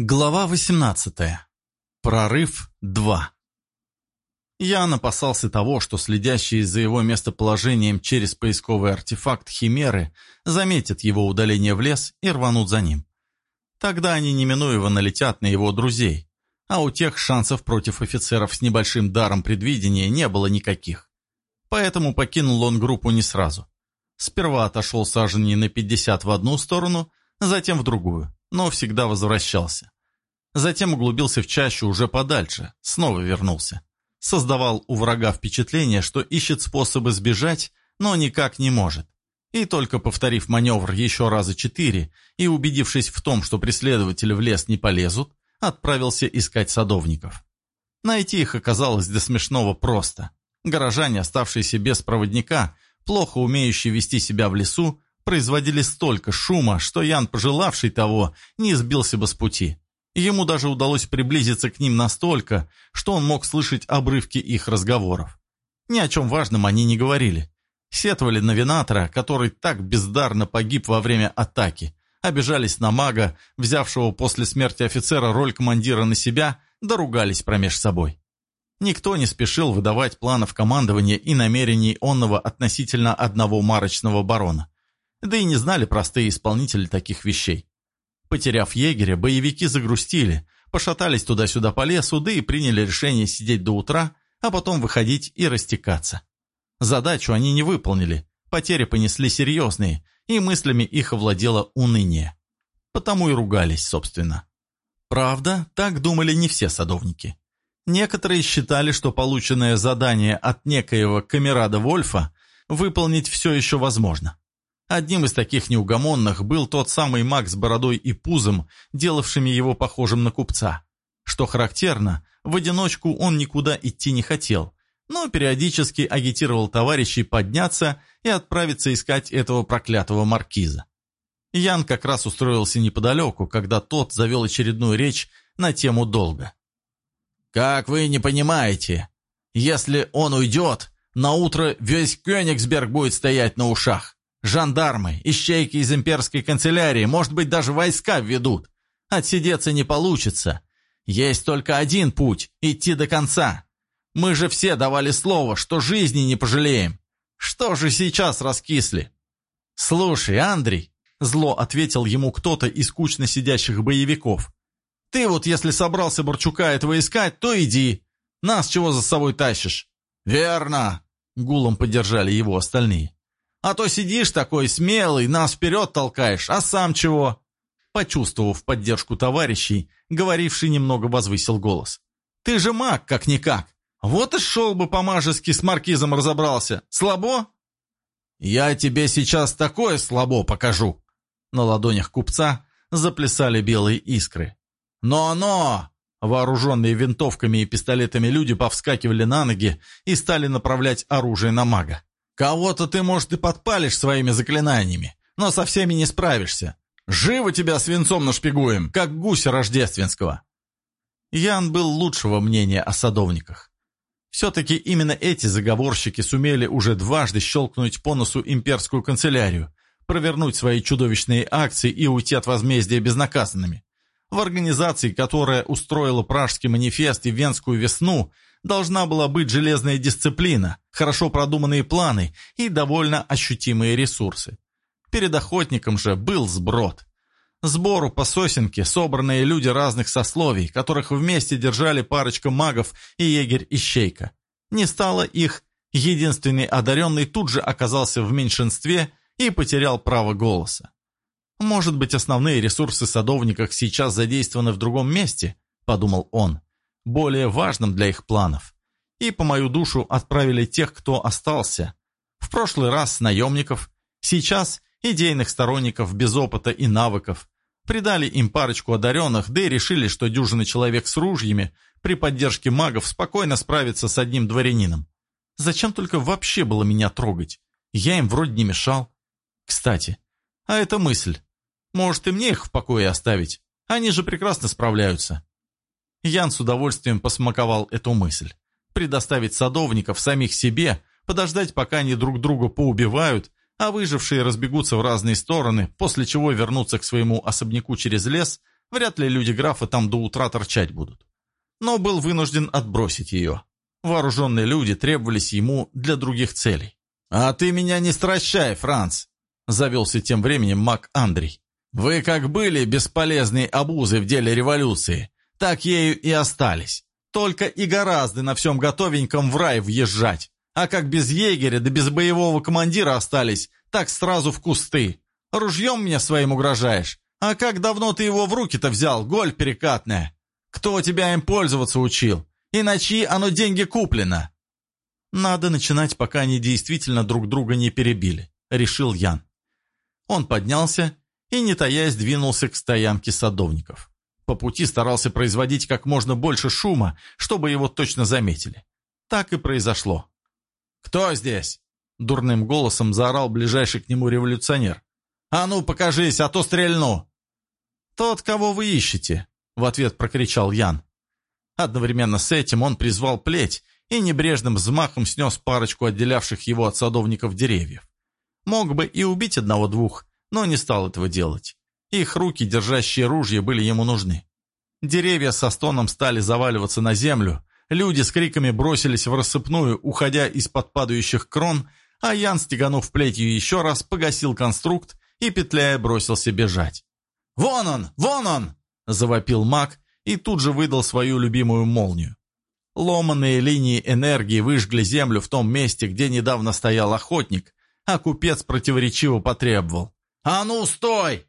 Глава 18. Прорыв 2. Ян опасался того, что следящие за его местоположением через поисковый артефакт Химеры заметят его удаление в лес и рванут за ним. Тогда они неминуемо налетят на его друзей, а у тех шансов против офицеров с небольшим даром предвидения не было никаких. Поэтому покинул он группу не сразу. Сперва отошел саженей на 50 в одну сторону, затем в другую но всегда возвращался. Затем углубился в чащу уже подальше, снова вернулся. Создавал у врага впечатление, что ищет способы сбежать, но никак не может. И только повторив маневр еще раза четыре и убедившись в том, что преследователи в лес не полезут, отправился искать садовников. Найти их оказалось до смешного просто. Горожане, оставшиеся без проводника, плохо умеющие вести себя в лесу, производили столько шума, что Ян, пожелавший того, не сбился бы с пути. Ему даже удалось приблизиться к ним настолько, что он мог слышать обрывки их разговоров. Ни о чем важном они не говорили. Сетовали на Винатора, который так бездарно погиб во время атаки, обижались на мага, взявшего после смерти офицера роль командира на себя, доругались промеж собой. Никто не спешил выдавать планов командования и намерений онного относительно одного марочного барона. Да и не знали простые исполнители таких вещей. Потеряв егеря, боевики загрустили, пошатались туда-сюда по лесу, да и приняли решение сидеть до утра, а потом выходить и растекаться. Задачу они не выполнили, потери понесли серьезные, и мыслями их овладело уныние. Потому и ругались, собственно. Правда, так думали не все садовники. Некоторые считали, что полученное задание от некоего камерада Вольфа выполнить все еще возможно. Одним из таких неугомонных был тот самый маг с бородой и пузом, делавшими его похожим на купца. Что характерно, в одиночку он никуда идти не хотел, но периодически агитировал товарищей подняться и отправиться искать этого проклятого маркиза. Ян как раз устроился неподалеку, когда тот завел очередную речь на тему долга. «Как вы не понимаете, если он уйдет, на утро весь Кёнигсберг будет стоять на ушах. Жандармы, ищейки из имперской канцелярии, может быть, даже войска введут. Отсидеться не получится. Есть только один путь – идти до конца. Мы же все давали слово, что жизни не пожалеем. Что же сейчас раскисли? Слушай, Андрей, зло ответил ему кто-то из кучно сидящих боевиков. Ты вот если собрался Борчука этого искать, то иди. Нас чего за собой тащишь? Верно, гулом поддержали его остальные. А то сидишь такой смелый, нас вперед толкаешь, а сам чего?» Почувствовав поддержку товарищей, говоривший немного возвысил голос. «Ты же маг, как-никак! Вот и шел бы по-мажески с маркизом разобрался! Слабо?» «Я тебе сейчас такое слабо покажу!» На ладонях купца заплясали белые искры. «Но-но!» Вооруженные винтовками и пистолетами люди повскакивали на ноги и стали направлять оружие на мага. Кого-то ты, может, и подпалишь своими заклинаниями, но со всеми не справишься. Живо тебя свинцом нашпигуем, как гуся рождественского». Ян был лучшего мнения о садовниках. Все-таки именно эти заговорщики сумели уже дважды щелкнуть по носу имперскую канцелярию, провернуть свои чудовищные акции и уйти от возмездия безнаказанными. В организации, которая устроила Пражский манифест и Венскую весну, должна была быть железная дисциплина, хорошо продуманные планы и довольно ощутимые ресурсы. Перед охотником же был сброд. Сбору по сосенке собранные люди разных сословий, которых вместе держали парочка магов и егерь-ищейка. Не стало их, единственный одаренный тут же оказался в меньшинстве и потерял право голоса. «Может быть, основные ресурсы садовников сейчас задействованы в другом месте?» – подумал он более важным для их планов. И по мою душу отправили тех, кто остался. В прошлый раз наемников, сейчас идейных сторонников без опыта и навыков. Придали им парочку одаренных, да и решили, что дюжина человек с ружьями при поддержке магов спокойно справится с одним дворянином. Зачем только вообще было меня трогать? Я им вроде не мешал. Кстати, а это мысль. Может и мне их в покое оставить? Они же прекрасно справляются. Ян с удовольствием посмаковал эту мысль. Предоставить садовников самих себе, подождать, пока они друг друга поубивают, а выжившие разбегутся в разные стороны, после чего вернуться к своему особняку через лес, Вряд ли люди графа там до утра торчать будут. Но был вынужден отбросить ее. Вооруженные люди требовались ему для других целей. «А ты меня не стращай, Франц!» Завелся тем временем маг Андрей. «Вы как были бесполезные обузы в деле революции, так ею и остались. Только и гораздо на всем готовеньком в рай въезжать. А как без егеря да без боевого командира остались, так сразу в кусты. Ружьем мне своим угрожаешь? А как давно ты его в руки-то взял, голь перекатная? Кто тебя им пользоваться учил? И на чьи оно деньги куплено?» «Надо начинать, пока они действительно друг друга не перебили», — решил Ян. Он поднялся и, не таясь, двинулся к стоянке садовников. По пути старался производить как можно больше шума, чтобы его точно заметили. Так и произошло. «Кто здесь?» — дурным голосом заорал ближайший к нему революционер. «А ну, покажись, а то стрельну!» «Тот, кого вы ищете», — в ответ прокричал Ян. Одновременно с этим он призвал плеть и небрежным взмахом снес парочку отделявших его от садовников деревьев. Мог бы и убить одного-двух, но не стал этого делать. Их руки, держащие ружья, были ему нужны. Деревья со стоном стали заваливаться на землю, люди с криками бросились в рассыпную, уходя из-под падающих крон, а Ян, стеганув плетью еще раз, погасил конструкт и, петляя, бросился бежать. «Вон он! Вон он!» – завопил маг, и тут же выдал свою любимую молнию. Ломанные линии энергии выжгли землю в том месте, где недавно стоял охотник, а купец противоречиво потребовал. «А ну, стой!»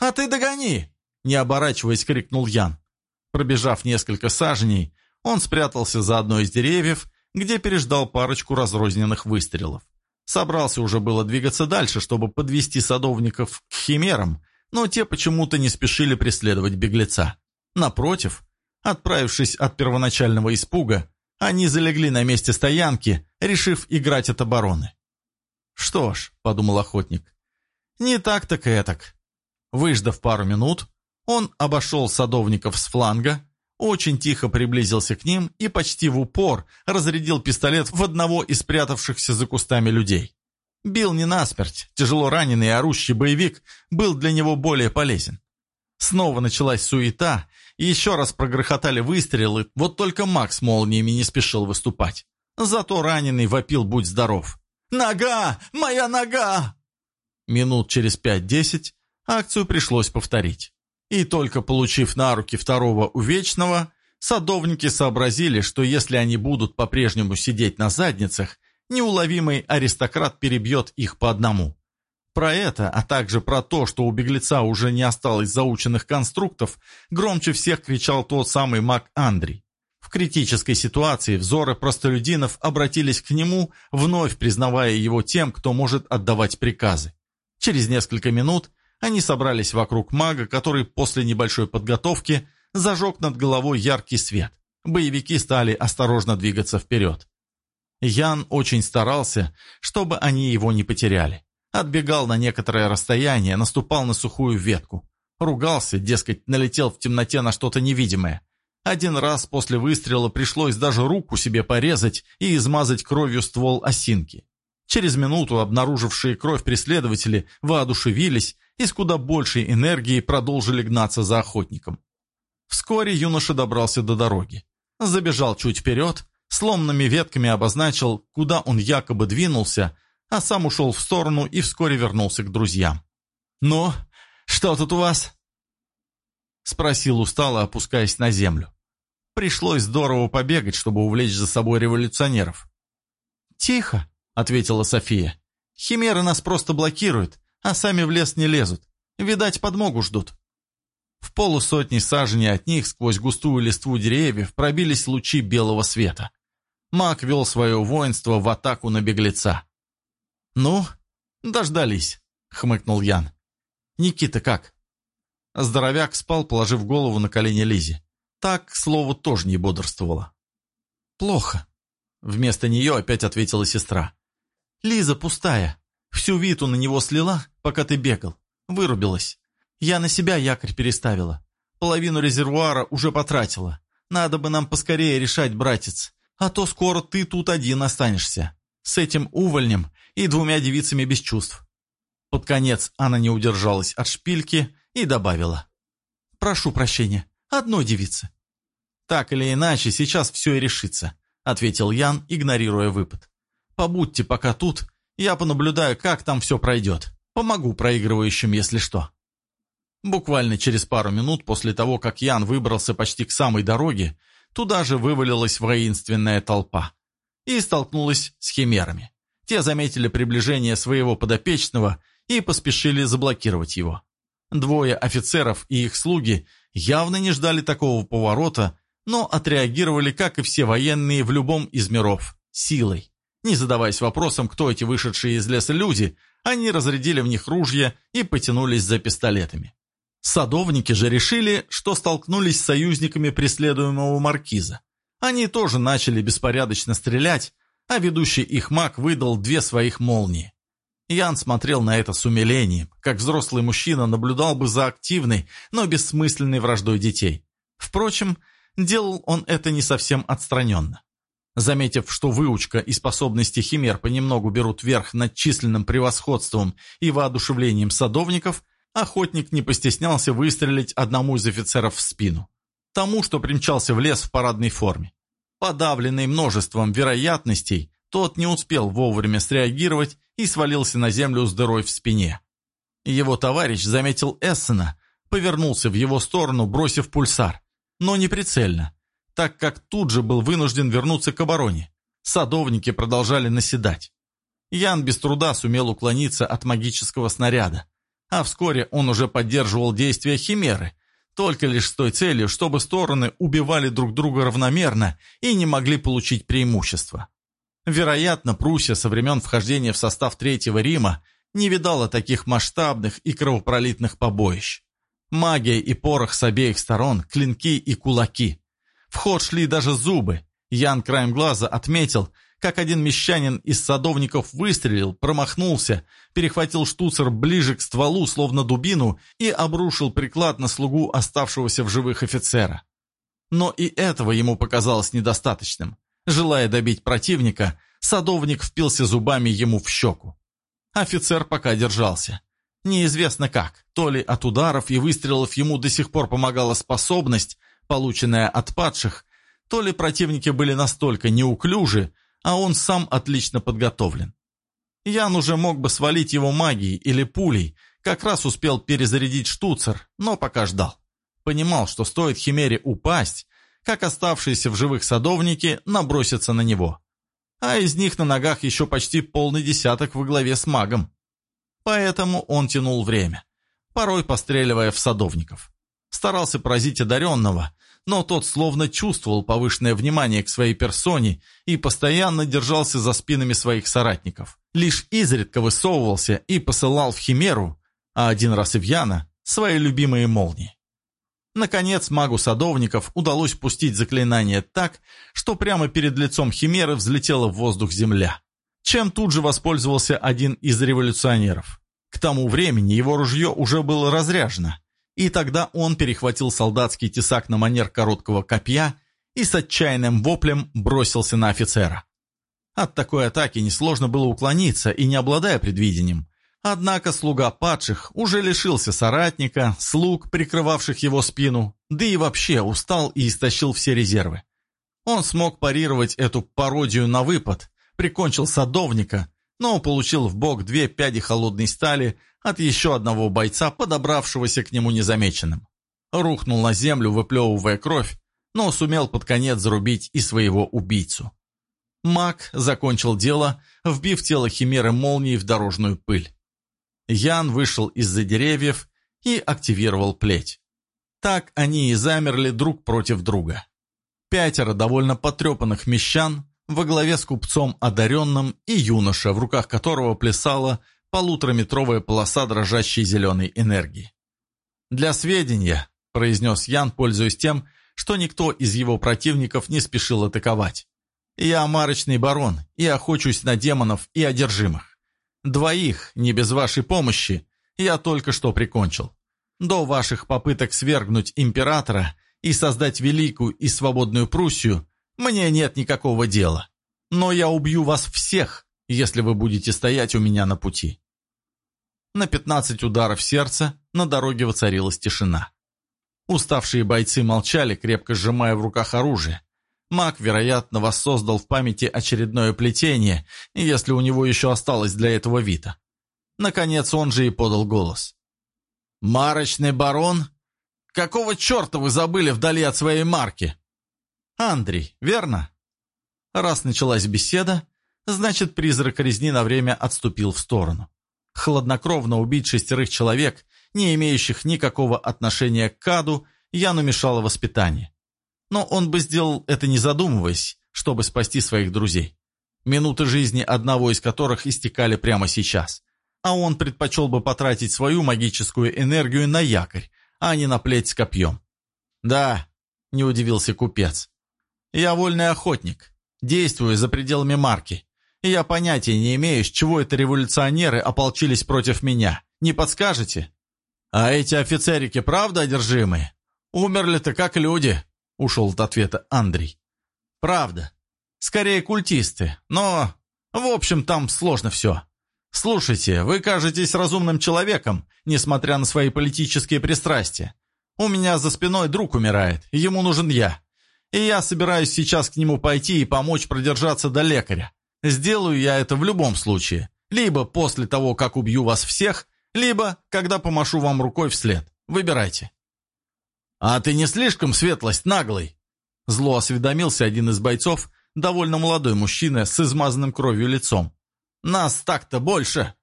«А ты догони!» Не оборачиваясь, крикнул Ян. Пробежав несколько саженей, он спрятался за одной из деревьев, где переждал парочку разрозненных выстрелов. Собрался уже было двигаться дальше, чтобы подвести садовников к химерам, но те почему-то не спешили преследовать беглеца. Напротив, отправившись от первоначального испуга, они залегли на месте стоянки, решив играть от обороны. «Что ж», — подумал охотник, — «не так так и этак». Выждав пару минут, он обошел садовников с фланга, очень тихо приблизился к ним и почти в упор разрядил пистолет в одного из спрятавшихся за кустами людей. Бил не насмерть, тяжело раненый и орущий боевик был для него более полезен. Снова началась суета, и еще раз прогрохотали выстрелы, вот только Макс молниями не спешил выступать. Зато раненый вопил «Будь здоров!» «Нога! Моя нога!» Минут через пять-десять акцию пришлось повторить. И только получив на руки второго увечного, садовники сообразили, что если они будут по-прежнему сидеть на задницах, неуловимый аристократ перебьет их по одному. Про это, а также про то, что у беглеца уже не осталось заученных конструктов, громче всех кричал тот самый маг Андрей. В критической ситуации взоры простолюдинов обратились к нему, вновь признавая его тем, кто может отдавать приказы. Через несколько минут они собрались вокруг мага, который после небольшой подготовки зажег над головой яркий свет. Боевики стали осторожно двигаться вперед. Ян очень старался, чтобы они его не потеряли. Отбегал на некоторое расстояние, наступал на сухую ветку. Ругался, дескать, налетел в темноте на что-то невидимое. Один раз после выстрела пришлось даже руку себе порезать и измазать кровью ствол осинки. Через минуту обнаружившие кровь преследователи воодушевились и с куда большей энергией продолжили гнаться за охотником. Вскоре юноша добрался до дороги. Забежал чуть вперед, сломанными ветками обозначил, куда он якобы двинулся, а сам ушел в сторону и вскоре вернулся к друзьям. «Ну, что тут у вас?» Спросил устало, опускаясь на землю. Пришлось здорово побегать, чтобы увлечь за собой революционеров. «Тихо», — ответила София. «Химеры нас просто блокируют, а сами в лес не лезут. Видать, подмогу ждут». В полусотни саженей от них сквозь густую листву деревьев пробились лучи белого света. Маг вел свое воинство в атаку на беглеца. «Ну, дождались», — хмыкнул Ян. «Никита как?» Здоровяк спал, положив голову на колени Лизи. Так, к слову, тоже не бодрствовала. «Плохо», — вместо нее опять ответила сестра. «Лиза пустая. Всю Виту на него слила, пока ты бегал. Вырубилась. Я на себя якорь переставила. Половину резервуара уже потратила. Надо бы нам поскорее решать, братец. А то скоро ты тут один останешься. С этим увольнем и двумя девицами без чувств. Под конец она не удержалась от шпильки и добавила. прошу прощения, одной девицы». «Так или иначе, сейчас все и решится», — ответил Ян, игнорируя выпад. «Побудьте пока тут, я понаблюдаю, как там все пройдет. Помогу проигрывающим, если что». Буквально через пару минут после того, как Ян выбрался почти к самой дороге, туда же вывалилась воинственная толпа и столкнулась с химерами. Те заметили приближение своего подопечного и поспешили заблокировать его. Двое офицеров и их слуги явно не ждали такого поворота, но отреагировали, как и все военные в любом из миров, силой. Не задаваясь вопросом, кто эти вышедшие из леса люди, они разрядили в них ружья и потянулись за пистолетами. Садовники же решили, что столкнулись с союзниками преследуемого маркиза. Они тоже начали беспорядочно стрелять, а ведущий их маг выдал две своих молнии. Ян смотрел на это с умилением, как взрослый мужчина наблюдал бы за активной, но бессмысленной враждой детей. Впрочем, делал он это не совсем отстраненно. Заметив, что выучка и способности химер понемногу берут верх над численным превосходством и воодушевлением садовников, охотник не постеснялся выстрелить одному из офицеров в спину. Тому, что примчался в лес в парадной форме. Подавленный множеством вероятностей, тот не успел вовремя среагировать и свалился на землю с дырой в спине. Его товарищ заметил Эссена, повернулся в его сторону, бросив пульсар, но не прицельно, так как тут же был вынужден вернуться к обороне. Садовники продолжали наседать. Ян без труда сумел уклониться от магического снаряда, а вскоре он уже поддерживал действия Химеры, только лишь с той целью, чтобы стороны убивали друг друга равномерно и не могли получить преимущество. Вероятно, Пруссия со времен вхождения в состав Третьего Рима не видала таких масштабных и кровопролитных побоищ. Магия и порох с обеих сторон, клинки и кулаки. В ход шли даже зубы. Ян краем глаза отметил, как один мещанин из садовников выстрелил, промахнулся, перехватил штуцер ближе к стволу, словно дубину, и обрушил приклад на слугу оставшегося в живых офицера. Но и этого ему показалось недостаточным. Желая добить противника, садовник впился зубами ему в щеку. Офицер пока держался. Неизвестно как, то ли от ударов и выстрелов ему до сих пор помогала способность, полученная от падших, то ли противники были настолько неуклюжи, а он сам отлично подготовлен. Ян уже мог бы свалить его магией или пулей, как раз успел перезарядить штуцер, но пока ждал. Понимал, что стоит Химере упасть, как оставшиеся в живых садовники набросятся на него. А из них на ногах еще почти полный десяток во главе с магом. Поэтому он тянул время, порой постреливая в садовников. Старался поразить одаренного, но тот словно чувствовал повышенное внимание к своей персоне и постоянно держался за спинами своих соратников. Лишь изредка высовывался и посылал в Химеру, а один раз и в Яна, свои любимые молнии. Наконец магу садовников удалось пустить заклинание так, что прямо перед лицом Химеры взлетела в воздух земля, чем тут же воспользовался один из революционеров. К тому времени его ружье уже было разряжено, и тогда он перехватил солдатский тесак на манер короткого копья и с отчаянным воплем бросился на офицера. От такой атаки несложно было уклониться и не обладая предвидением. Однако слуга падших уже лишился соратника, слуг, прикрывавших его спину, да и вообще устал и истощил все резервы. Он смог парировать эту пародию на выпад, прикончил садовника, но получил в бок две пяди холодной стали от еще одного бойца, подобравшегося к нему незамеченным. Рухнул на землю, выплевывая кровь, но сумел под конец зарубить и своего убийцу. Маг закончил дело, вбив тело Химеры молнией в дорожную пыль. Ян вышел из-за деревьев и активировал плеть. Так они и замерли друг против друга. Пятеро довольно потрепанных мещан во главе с купцом одаренным и юноша, в руках которого плясала полутораметровая полоса дрожащей зеленой энергии. «Для сведения», — произнес Ян, пользуясь тем, что никто из его противников не спешил атаковать. «Я марочный барон и охочусь на демонов и одержимых. Двоих, не без вашей помощи, я только что прикончил. До ваших попыток свергнуть императора и создать великую и свободную Пруссию мне нет никакого дела. Но я убью вас всех, если вы будете стоять у меня на пути». На 15 ударов сердца на дороге воцарилась тишина. Уставшие бойцы молчали, крепко сжимая в руках оружие. Маг, вероятно, воссоздал в памяти очередное плетение, если у него еще осталось для этого Вита. Наконец он же и подал голос. «Марочный барон? Какого черта вы забыли вдали от своей марки?» «Андрей, верно?» Раз началась беседа, значит, призрак резни на время отступил в сторону. Хладнокровно убить шестерых человек, не имеющих никакого отношения к Каду, Яну мешало воспитание. Но он бы сделал это не задумываясь, чтобы спасти своих друзей. Минуты жизни одного из которых истекали прямо сейчас. А он предпочел бы потратить свою магическую энергию на якорь, а не на плеть с копьем. «Да», — не удивился купец, — «я вольный охотник, действую за пределами марки, и я понятия не имею, с чего это революционеры ополчились против меня. Не подскажете?» «А эти офицерики правда одержимые? Умерли-то как люди», — ушел от ответа Андрей. «Правда. Скорее культисты, но, в общем, там сложно все. Слушайте, вы кажетесь разумным человеком, несмотря на свои политические пристрастия. У меня за спиной друг умирает, ему нужен я. И я собираюсь сейчас к нему пойти и помочь продержаться до лекаря. Сделаю я это в любом случае. Либо после того, как убью вас всех, либо когда помашу вам рукой вслед. Выбирайте». «А ты не слишком светлость наглый?» Зло осведомился один из бойцов, довольно молодой мужчина с измазанным кровью лицом. «Нас так-то больше!»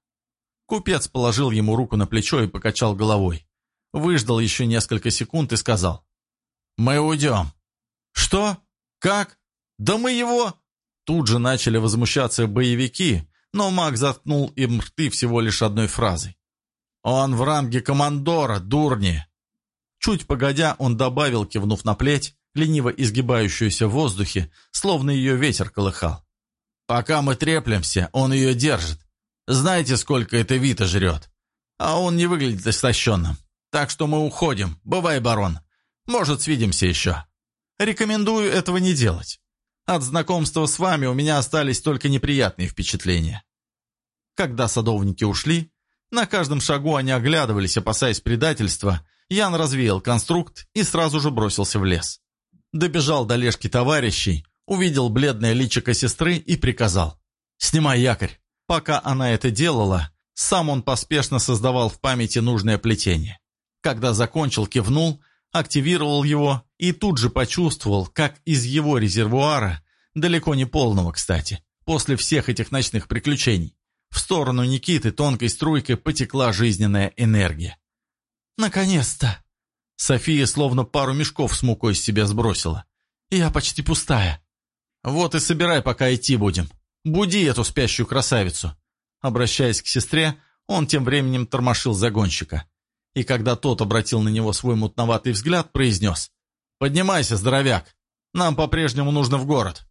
Купец положил ему руку на плечо и покачал головой. Выждал еще несколько секунд и сказал. «Мы уйдем». «Что? Как? Да мы его...» Тут же начали возмущаться боевики, но маг заткнул им рты всего лишь одной фразой. «Он в ранге командора, дурни!» Чуть погодя, он добавил, кивнув на плеть, лениво изгибающуюся в воздухе, словно ее ветер колыхал. «Пока мы треплемся, он ее держит. Знаете, сколько это Вита жрет? А он не выглядит истощенным. Так что мы уходим. Бывай, барон. Может, свидимся еще. Рекомендую этого не делать. От знакомства с вами у меня остались только неприятные впечатления». Когда садовники ушли, на каждом шагу они оглядывались, опасаясь предательства. Ян развеял конструкт и сразу же бросился в лес. Добежал до лежки товарищей, увидел бледное личико сестры и приказал. «Снимай якорь». Пока она это делала, сам он поспешно создавал в памяти нужное плетение. Когда закончил, кивнул, активировал его и тут же почувствовал, как из его резервуара, далеко не полного, кстати, после всех этих ночных приключений, в сторону Никиты тонкой струйкой потекла жизненная энергия. «Наконец-то!» София словно пару мешков с мукой с себя сбросила. «Я почти пустая». «Вот и собирай, пока идти будем. Буди эту спящую красавицу». Обращаясь к сестре, он тем временем тормошил загонщика. И когда тот обратил на него свой мутноватый взгляд, произнес. «Поднимайся, здоровяк. Нам по-прежнему нужно в город».